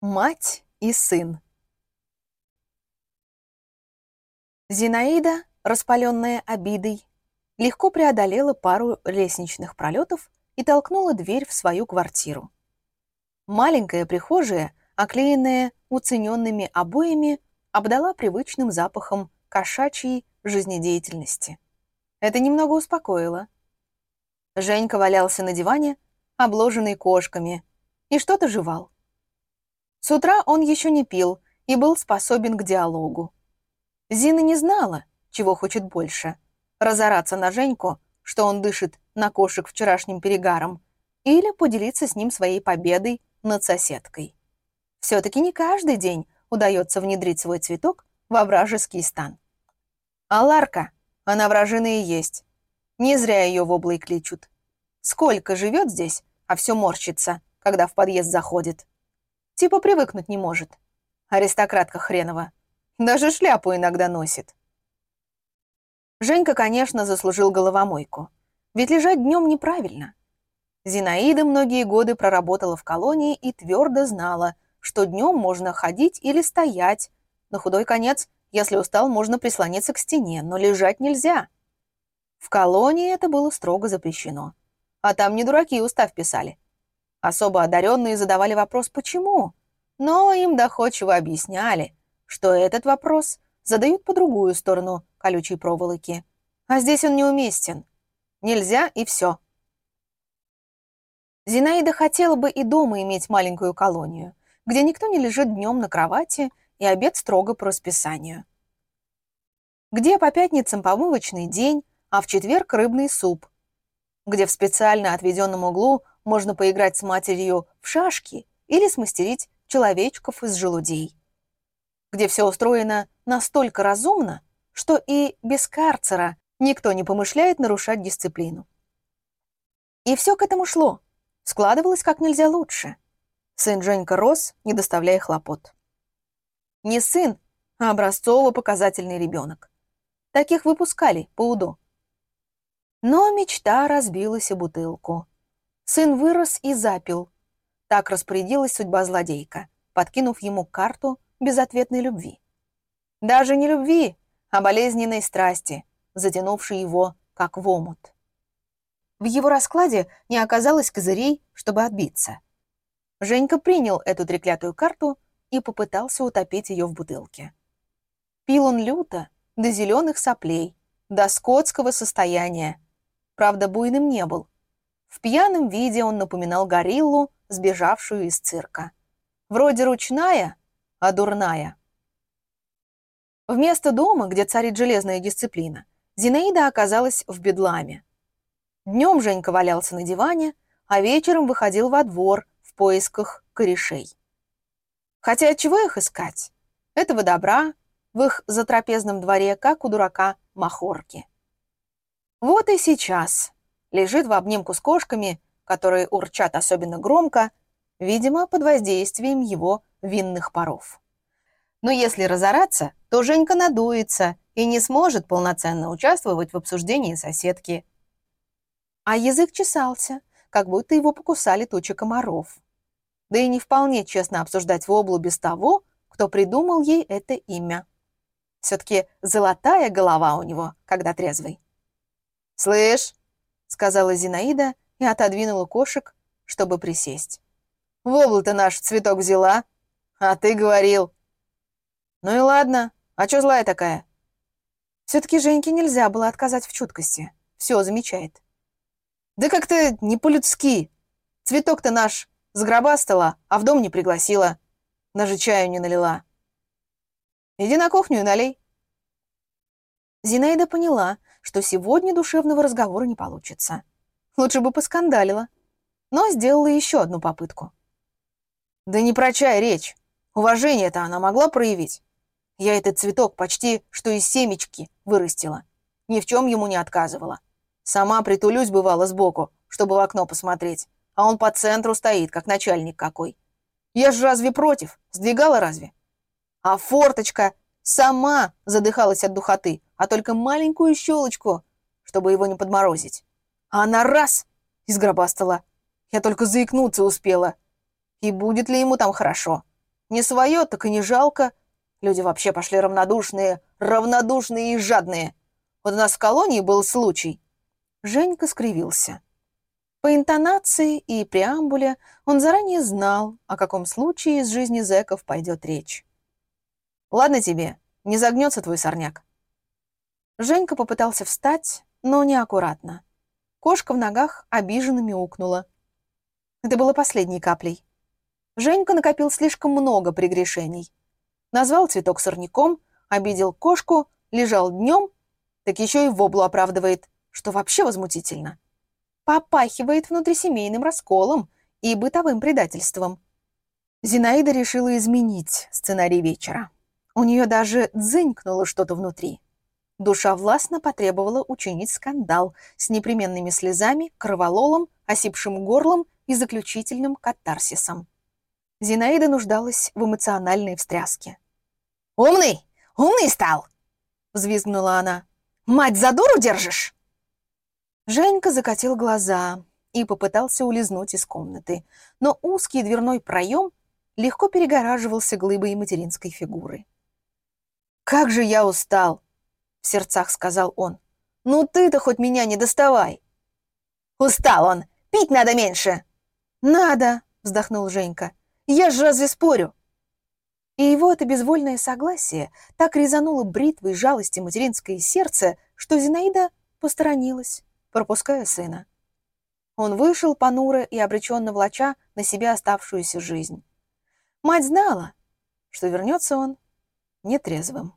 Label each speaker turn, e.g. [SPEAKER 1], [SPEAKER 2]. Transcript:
[SPEAKER 1] Мать и сын. Зинаида, распаленная обидой, легко преодолела пару лестничных пролетов и толкнула дверь в свою квартиру. Маленькая прихожая, оклеенная уцененными обоями, обдала привычным запахом кошачьей жизнедеятельности. Это немного успокоило. Женька валялся на диване, обложенный кошками, и что-то жевал. С утра он еще не пил и был способен к диалогу. Зина не знала, чего хочет больше — разораться на Женьку, что он дышит на кошек вчерашним перегаром, или поделиться с ним своей победой над соседкой. Все-таки не каждый день удается внедрить свой цветок во вражеский стан. А Ларка, она вражина и есть. Не зря ее в облой кличут. Сколько живет здесь, а все морщится, когда в подъезд заходит. Типа привыкнуть не может. Аристократка хренова. Даже шляпу иногда носит. Женька, конечно, заслужил головомойку. Ведь лежать днем неправильно. Зинаида многие годы проработала в колонии и твердо знала, что днем можно ходить или стоять. На худой конец, если устал, можно прислониться к стене, но лежать нельзя. В колонии это было строго запрещено. А там не дураки устав писали. Особо одаренные задавали вопрос «почему?», но им доходчиво объясняли, что этот вопрос задают по другую сторону колючей проволоки. А здесь он неуместен. Нельзя и все. Зинаида хотела бы и дома иметь маленькую колонию, где никто не лежит днем на кровати и обед строго по расписанию. Где по пятницам помывочный день, а в четверг рыбный суп. Где в специально отведенном углу можно поиграть с матерью в шашки или смастерить человечков из желудей. Где все устроено настолько разумно, что и без карцера никто не помышляет нарушать дисциплину. И все к этому шло, складывалось как нельзя лучше. Сын Женька рос, не доставляя хлопот. Не сын, а образцово-показательный ребенок. Таких выпускали по УДО. Но мечта разбилась о бутылку. Сын вырос и запил. Так распорядилась судьба злодейка, подкинув ему карту безответной любви. Даже не любви, а болезненной страсти, затянувшей его как в омут. В его раскладе не оказалось козырей, чтобы отбиться. Женька принял эту треклятую карту и попытался утопить ее в бутылке. Пил он люто, до зеленых соплей, до скотского состояния. Правда, буйным не был, в пьяном виде он напоминал гориллу, сбежавшую из цирка. Вроде ручная, а дурная. Вместо дома, где царит железная дисциплина, Зинаида оказалась в бедламе. Днем Женька валялся на диване, а вечером выходил во двор в поисках корешей. Хотя от чего их искать? Этого добра в их затрапезном дворе, как у дурака, махорки. Вот и сейчас лежит в обнимку с кошками, которые урчат особенно громко, видимо, под воздействием его винных паров. Но если разораться, то Женька надуется и не сможет полноценно участвовать в обсуждении соседки. А язык чесался, как будто его покусали тучи комаров. Да и не вполне честно обсуждать воблу без того, кто придумал ей это имя. Все-таки золотая голова у него, когда трезвый. «Слышь, — сказала Зинаида и отодвинула кошек, чтобы присесть. «Вобла ты наш цветок взяла, а ты говорил». «Ну и ладно, а чё злая такая?» Все-таки Женьке нельзя было отказать в чуткости. Все замечает. «Да как-то не по-людски. Цветок-то наш сгробастала, а в дом не пригласила. Даже чаю не налила. Иди на кухню и налей». Зинаида поняла, что сегодня душевного разговора не получится. Лучше бы поскандалила. Но сделала еще одну попытку. Да не про чай речь. Уважение-то она могла проявить. Я этот цветок почти что из семечки вырастила. Ни в чем ему не отказывала. Сама притулюсь бывало сбоку, чтобы в окно посмотреть. А он по центру стоит, как начальник какой. Я же разве против? Сдвигала разве? А форточка сама задыхалась от духоты, а только маленькую щелочку, чтобы его не подморозить. А она раз — изгробастала. Я только заикнуться успела. И будет ли ему там хорошо? Не свое, так и не жалко. Люди вообще пошли равнодушные, равнодушные и жадные. Вот у нас в колонии был случай. Женька скривился. По интонации и преамбуле он заранее знал, о каком случае из жизни зэков пойдет речь. «Ладно тебе, не загнется твой сорняк». Женька попытался встать, но неаккуратно. Кошка в ногах обиженно мяукнула. Это было последней каплей. Женька накопил слишком много прегрешений. Назвал цветок сорняком, обидел кошку, лежал днем, так еще и воблу оправдывает, что вообще возмутительно. Попахивает внутрисемейным расколом и бытовым предательством. Зинаида решила изменить сценарий вечера. У нее даже дзынькнуло что-то внутри. Душа властно потребовала учинить скандал с непременными слезами, кровололом, осипшим горлом и заключительным катарсисом. Зинаида нуждалась в эмоциональной встряске.
[SPEAKER 2] «Умный! Умный стал!» — взвизгнула она. «Мать за дуру держишь?»
[SPEAKER 1] Женька закатил глаза и попытался улизнуть из комнаты, но узкий дверной проем легко перегораживался глыбой материнской фигуры. «Как же я устал!» — в сердцах сказал он. «Ну ты-то хоть меня не доставай!»
[SPEAKER 2] «Устал он! Пить надо меньше!»
[SPEAKER 1] «Надо!» — вздохнул Женька. «Я же разве спорю?» И его это безвольное согласие так резануло бритвой жалости материнское сердце, что Зинаида посторонилась, пропуская сына. Он вышел понуро и обреченно влача на себя оставшуюся жизнь. Мать знала, что вернется он нетрезвым.